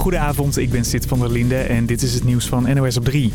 Goedenavond, ik ben Sid van der Linde en dit is het nieuws van NOS op 3.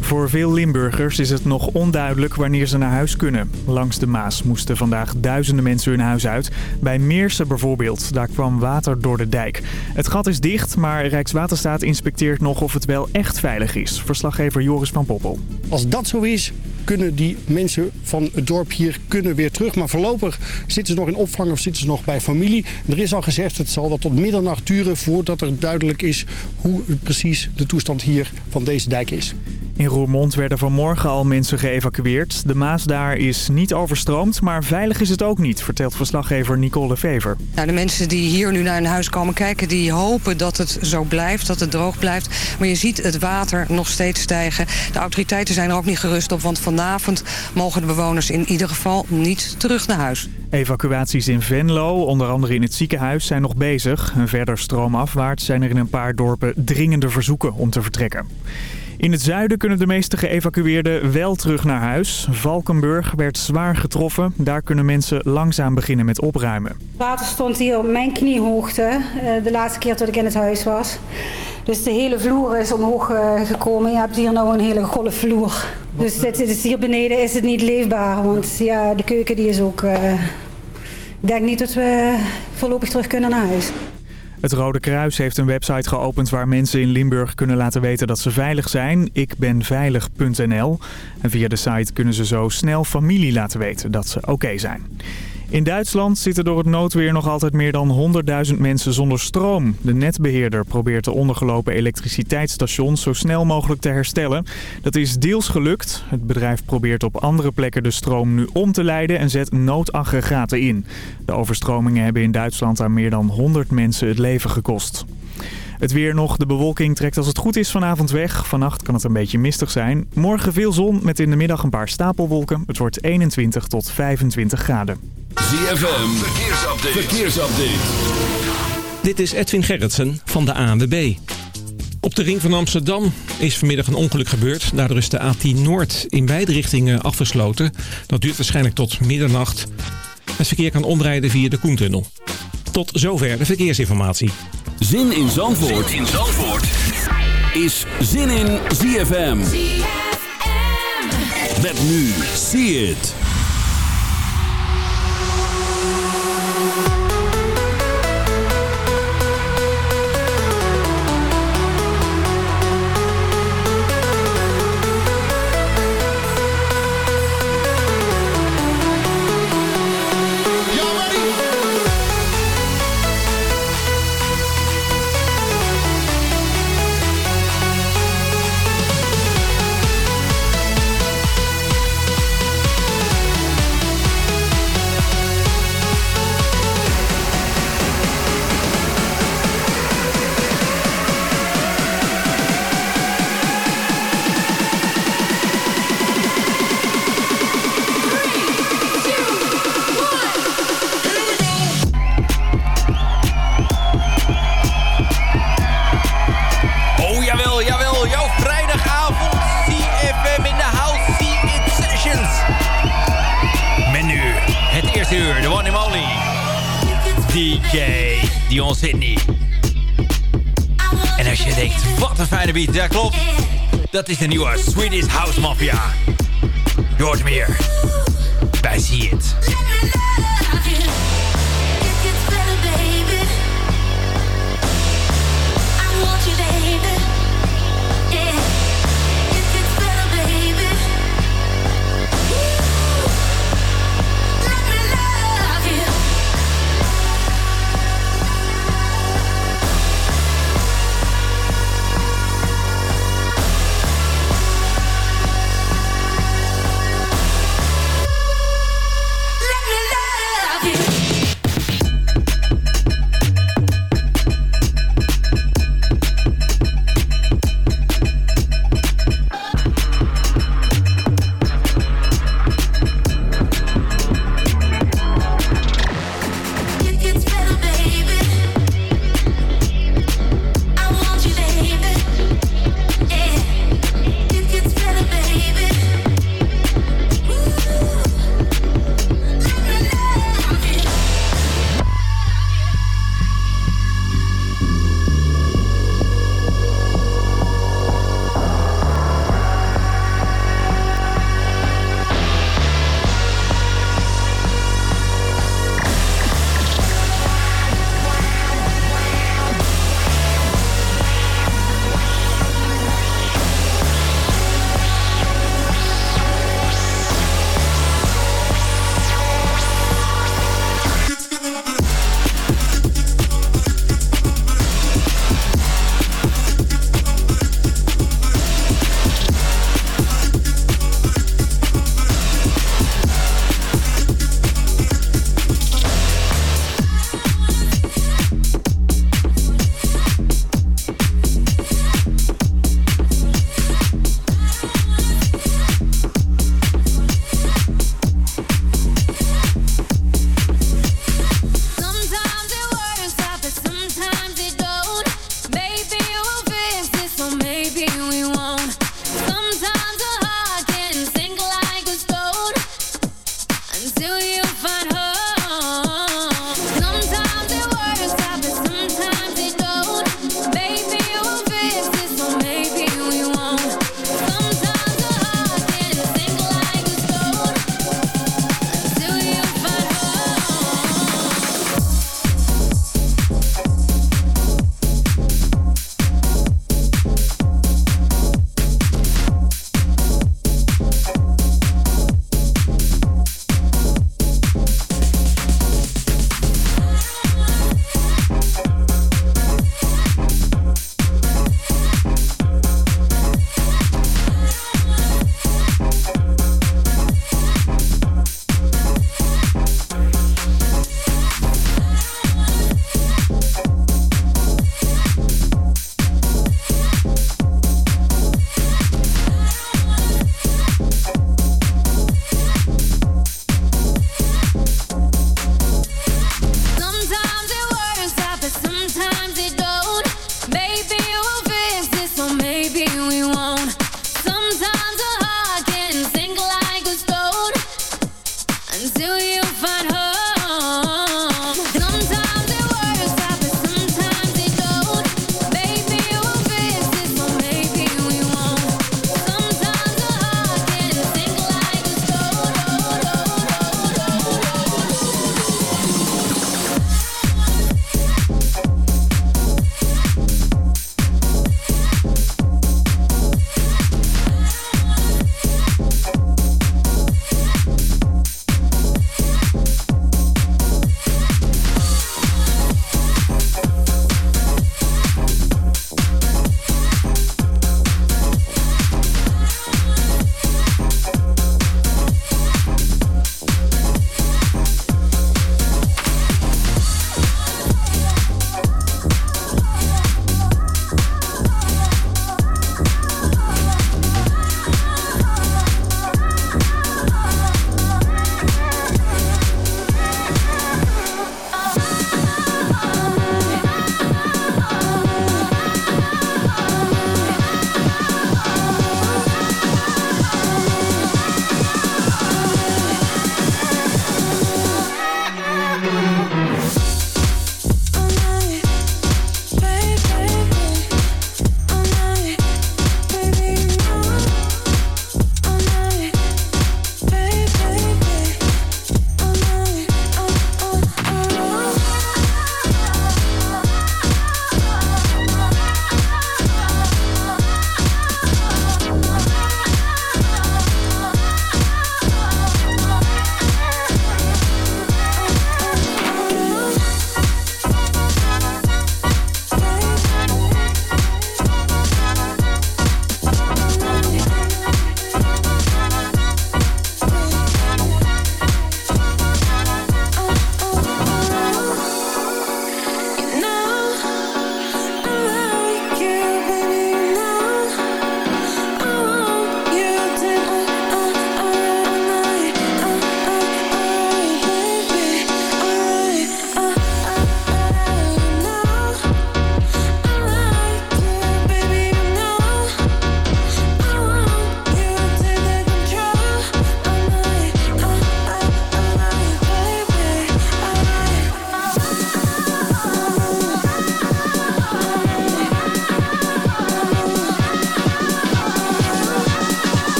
Voor veel Limburgers is het nog onduidelijk wanneer ze naar huis kunnen. Langs de Maas moesten vandaag duizenden mensen hun huis uit. Bij Meersen bijvoorbeeld, daar kwam water door de dijk. Het gat is dicht, maar Rijkswaterstaat inspecteert nog of het wel echt veilig is. Verslaggever Joris van Poppel. Als dat zo is, kunnen die mensen van het dorp hier kunnen weer terug. Maar voorlopig zitten ze nog in opvang of zitten ze nog bij familie. Er is al gezegd, het zal wel tot middernacht duren voordat er duidelijk is hoe precies de toestand hier van deze dijk is. In Roermond werden vanmorgen al mensen geëvacueerd. De Maas daar is niet overstroomd, maar veilig is het ook niet, vertelt verslaggever Nicole Vever. Nou, de mensen die hier nu naar hun huis komen kijken, die hopen dat het zo blijft, dat het droog blijft. Maar je ziet het water nog steeds stijgen. De autoriteiten zijn er ook niet gerust op, want vanavond mogen de bewoners in ieder geval niet terug naar huis. Evacuaties in Venlo, onder andere in het ziekenhuis, zijn nog bezig. En verder stroomafwaarts zijn er in een paar dorpen dringende verzoeken om te vertrekken. In het zuiden kunnen de meeste geëvacueerden wel terug naar huis. Valkenburg werd zwaar getroffen. Daar kunnen mensen langzaam beginnen met opruimen. Water stond hier op mijn kniehoogte eh, de laatste keer dat ik in het huis was. Dus de hele vloer is omhoog eh, gekomen. Je hebt hier nou een hele golfvloer. Dus dit, is hier beneden is het niet leefbaar. Want ja, de keuken die is ook... Uh, ik denk niet dat we voorlopig terug kunnen naar huis. Het Rode Kruis heeft een website geopend waar mensen in Limburg kunnen laten weten dat ze veilig zijn. Ikbenveilig.nl. En via de site kunnen ze zo snel familie laten weten dat ze oké zijn. In Duitsland zitten door het noodweer nog altijd meer dan 100.000 mensen zonder stroom. De netbeheerder probeert de ondergelopen elektriciteitsstations zo snel mogelijk te herstellen. Dat is deels gelukt. Het bedrijf probeert op andere plekken de stroom nu om te leiden en zet noodaggregaten in. De overstromingen hebben in Duitsland aan meer dan 100 mensen het leven gekost. Het weer nog. De bewolking trekt als het goed is vanavond weg. Vannacht kan het een beetje mistig zijn. Morgen veel zon met in de middag een paar stapelwolken. Het wordt 21 tot 25 graden. ZFM, verkeersupdate. verkeersupdate. Dit is Edwin Gerritsen van de ANWB. Op de ring van Amsterdam is vanmiddag een ongeluk gebeurd. Daardoor is de A10 Noord in beide richtingen afgesloten. Dat duurt waarschijnlijk tot middernacht. Het verkeer kan omrijden via de Koentunnel. Tot zover de verkeersinformatie. Zin in Zandvoort, zin in Zandvoort. is Zin in ZFM. ZFM. Met nu, see it. Ja, klopt. Dat is de nieuwe Swedish House Mafia. Je hoort meer bij See It.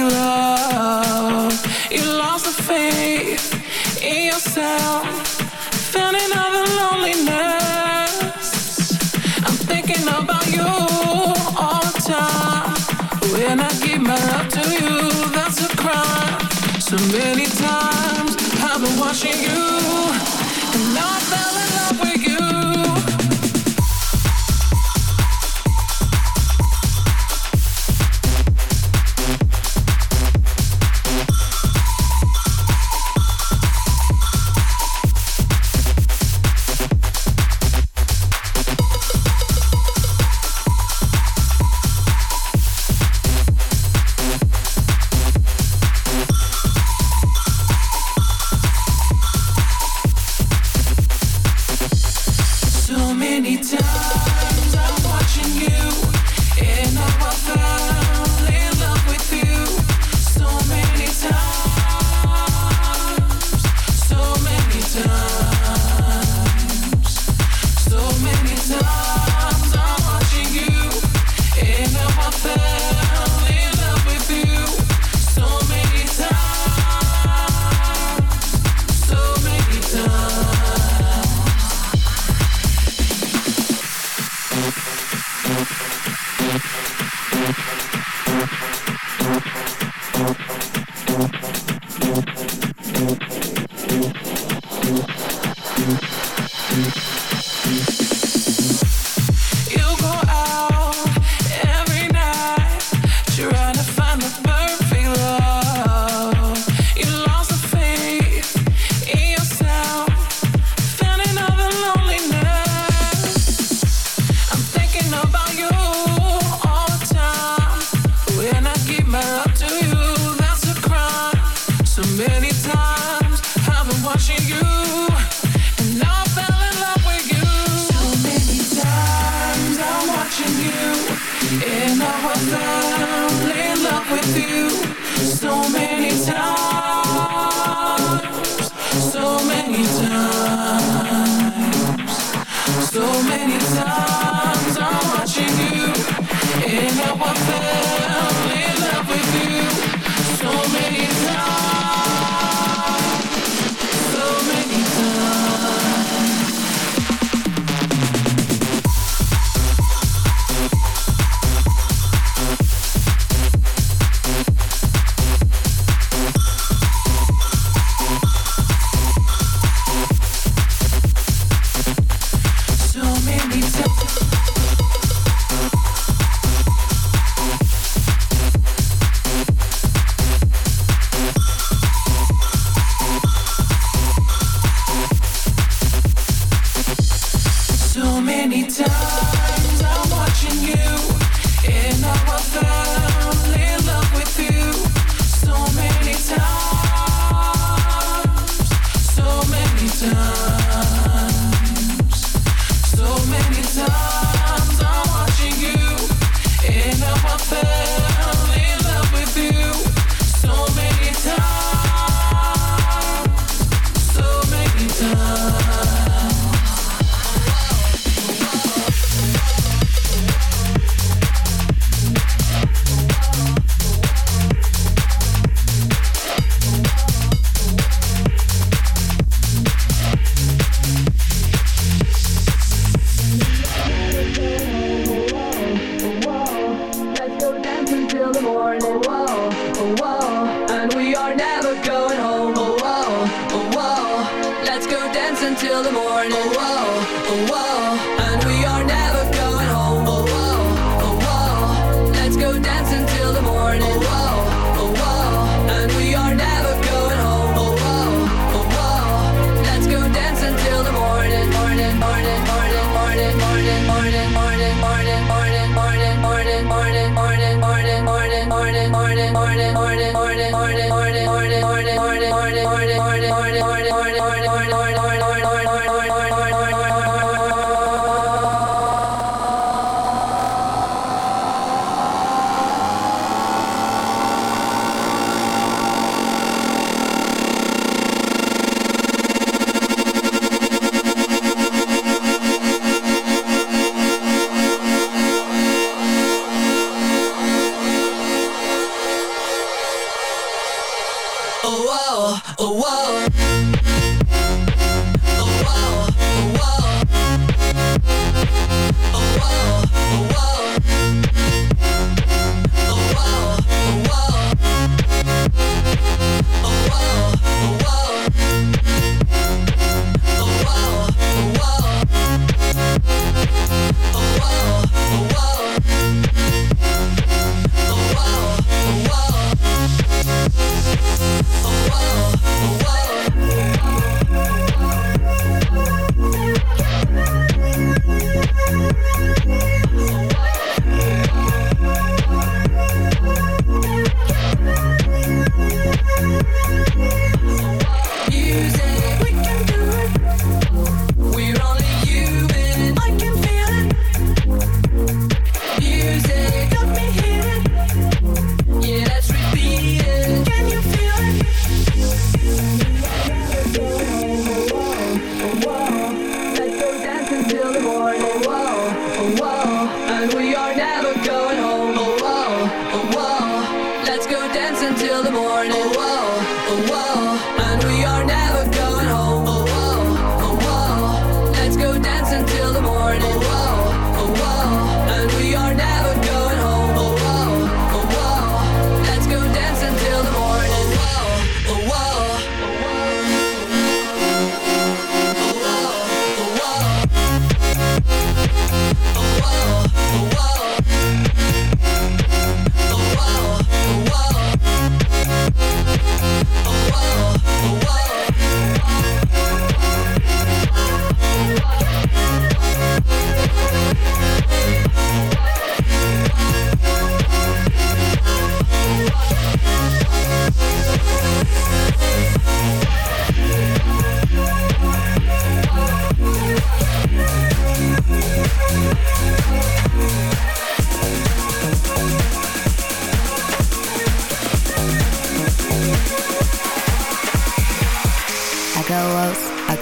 in love. You lost the faith in yourself. Found the loneliness. I'm thinking about you all the time. When I give my love to you, that's a crime. So many times I've been watching you And now I fell in love with Mm-hmm.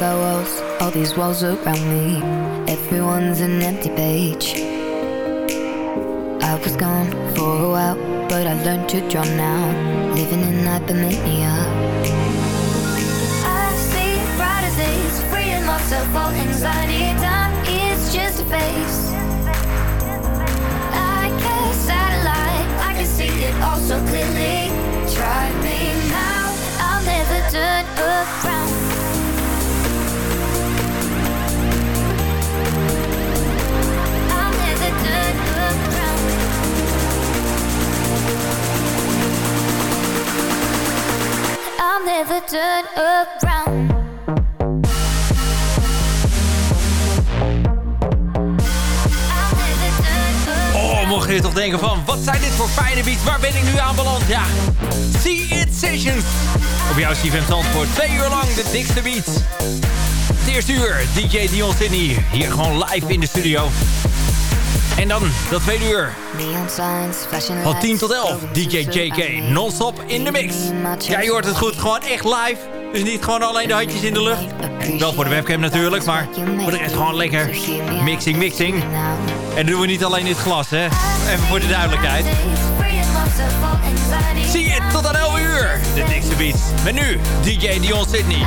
Walls all these walls around me. Everyone's an empty page. I was gone for a while But I learned to draw now. Living in hypermania I see brighter days Freeing myself all anxiety. Time is just a phase. Like a satellite I can see it all so clearly. Try me now. I'll never turn around Never turn around. Oh, mocht je toch denken van, wat zijn dit voor fijne beats? Waar ben ik nu aan beland? Ja, See It Sessions. Op jouw CFM voor twee uur lang de dikste beats. Het uur, DJ Dion Sydney. Hier gewoon live in de studio. En dan, dat tweede uur. Van 10 tot 11, DJ JK, non-stop in de mix. Ja, je hoort het goed, gewoon echt live. Dus niet gewoon alleen de handjes in de lucht. Wel voor de webcam natuurlijk, maar voor de rest gewoon lekker mixing, mixing. En dat doen we niet alleen in het glas, hè. Even voor de duidelijkheid. Zie je tot aan 11 uur. De dikste beats. Met nu DJ Dion Sydney.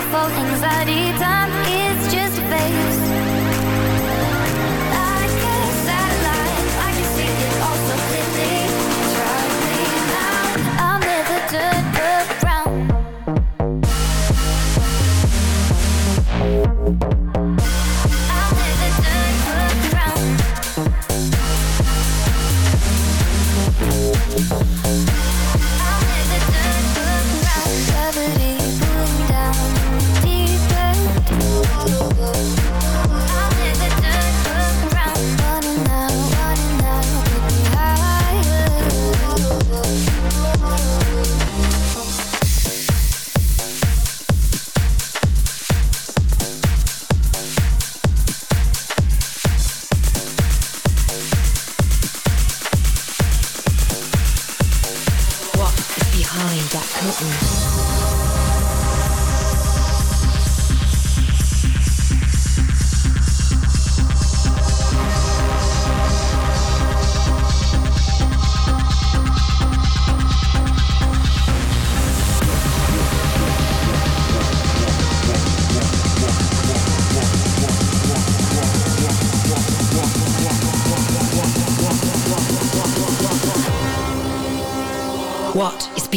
beautiful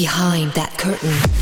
behind that curtain.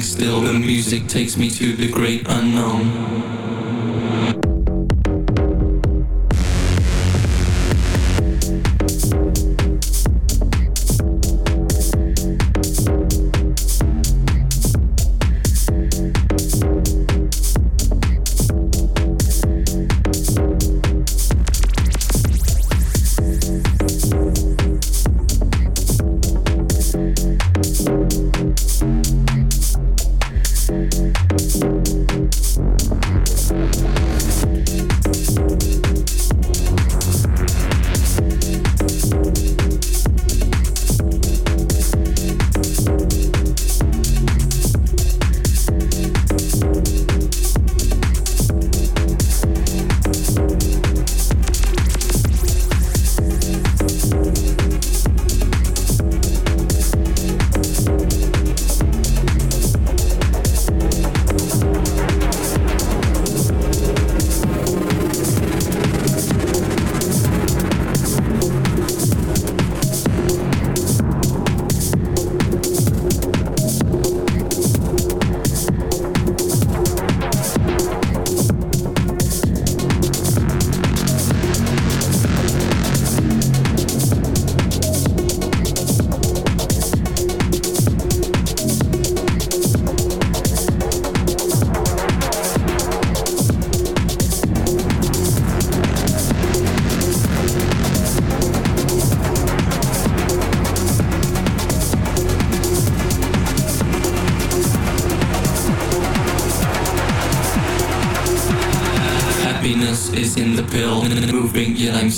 standing still. The music takes me to the great unknown.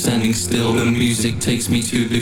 Standing still. The music takes me to the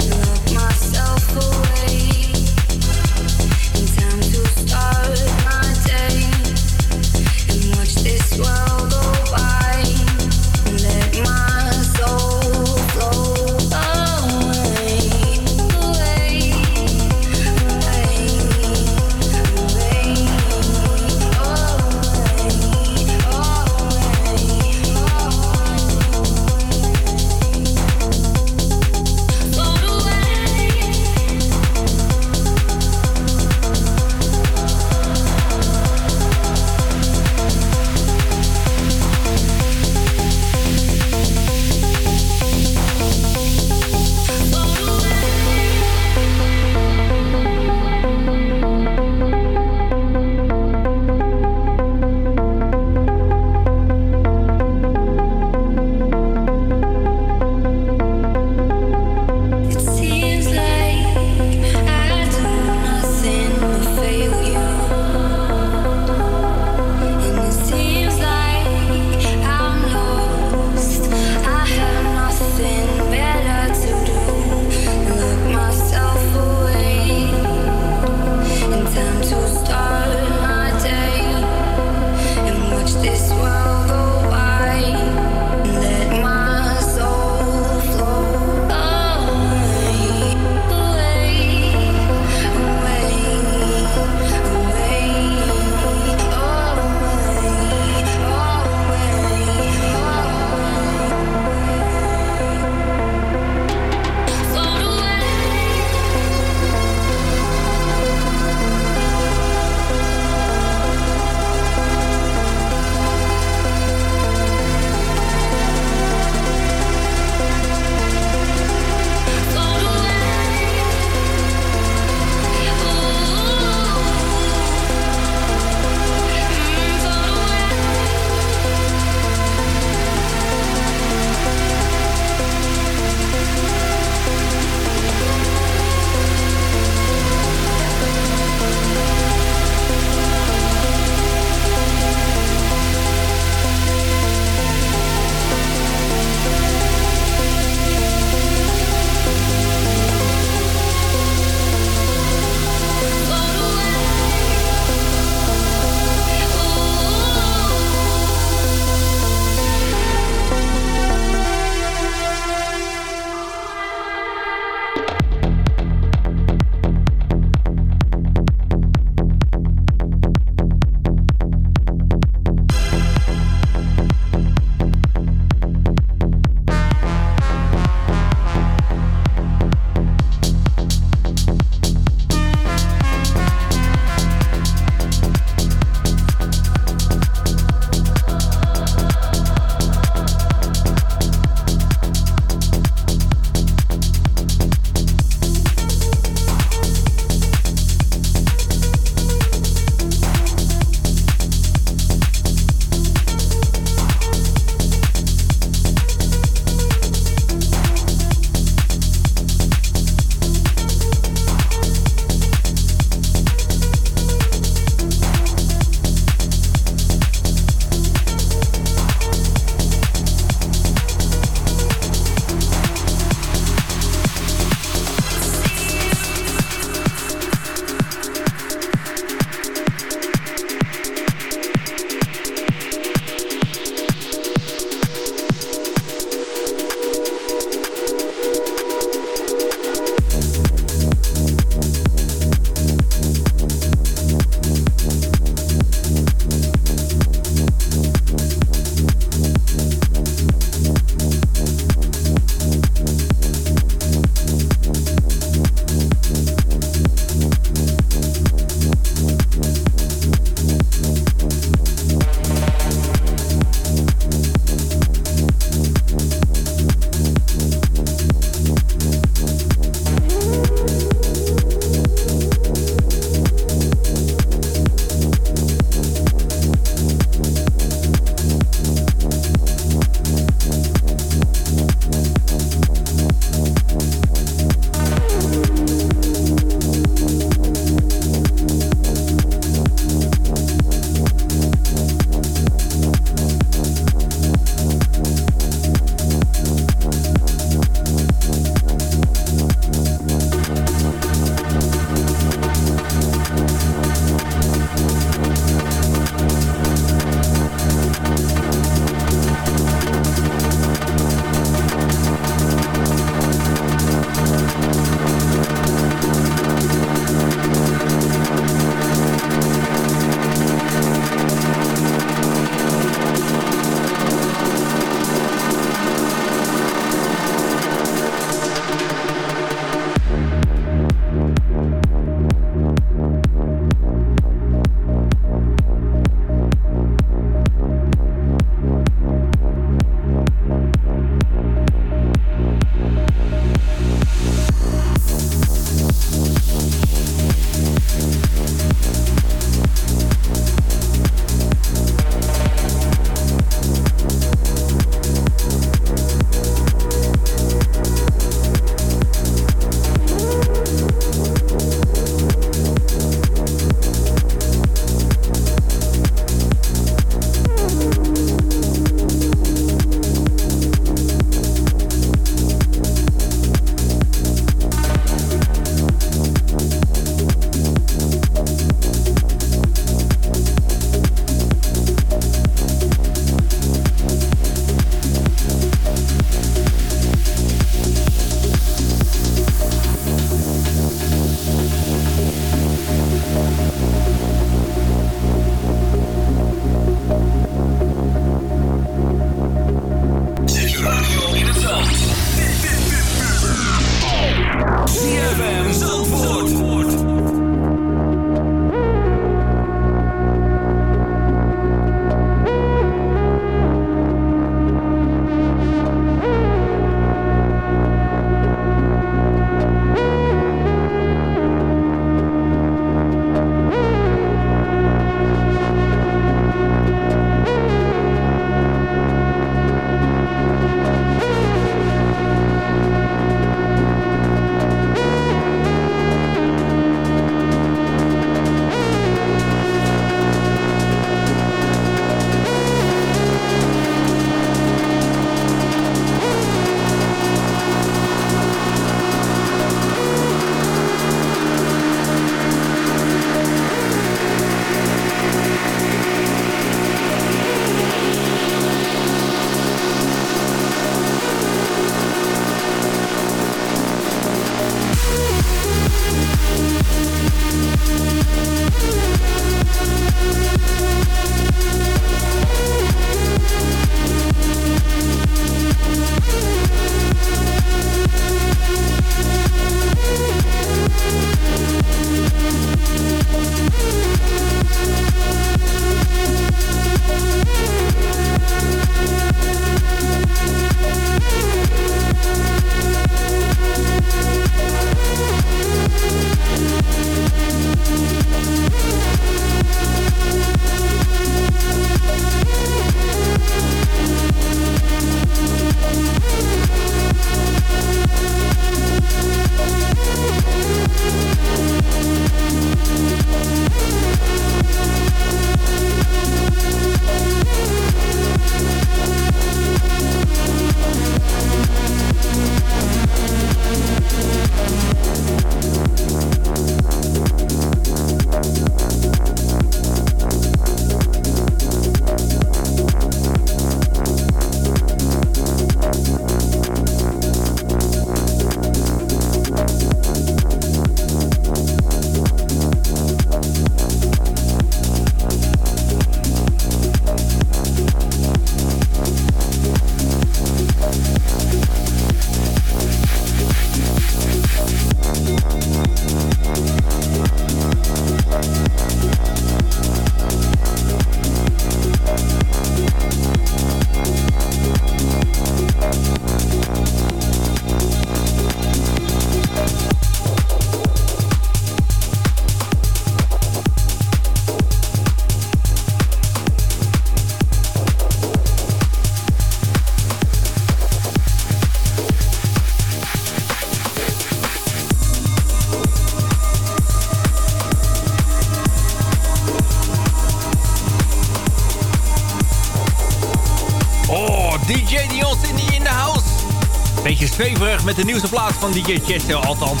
Zweverig met de nieuwste plaats van DJ Chesto, althans.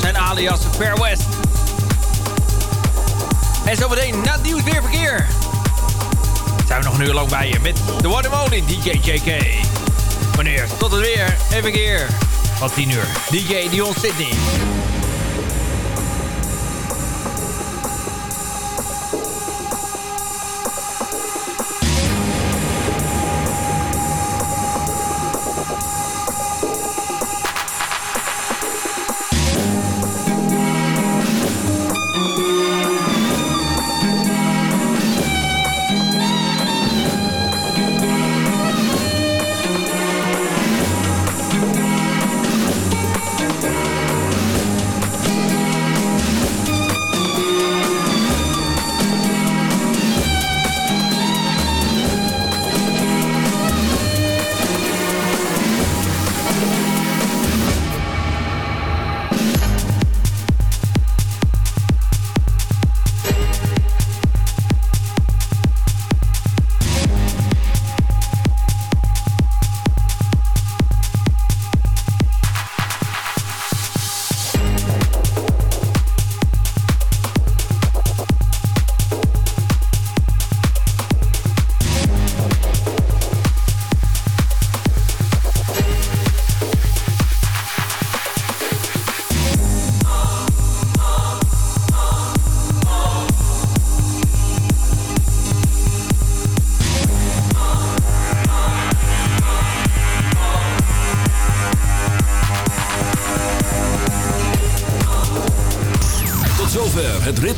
Zijn alias Fair West. En zometeen na het nieuws weer verkeer. Zijn we nog een uur lang bij je met de one and only DJ JK. Wanneer? Tot het weer en verkeer. Van 10 uur. DJ Dion Sydney.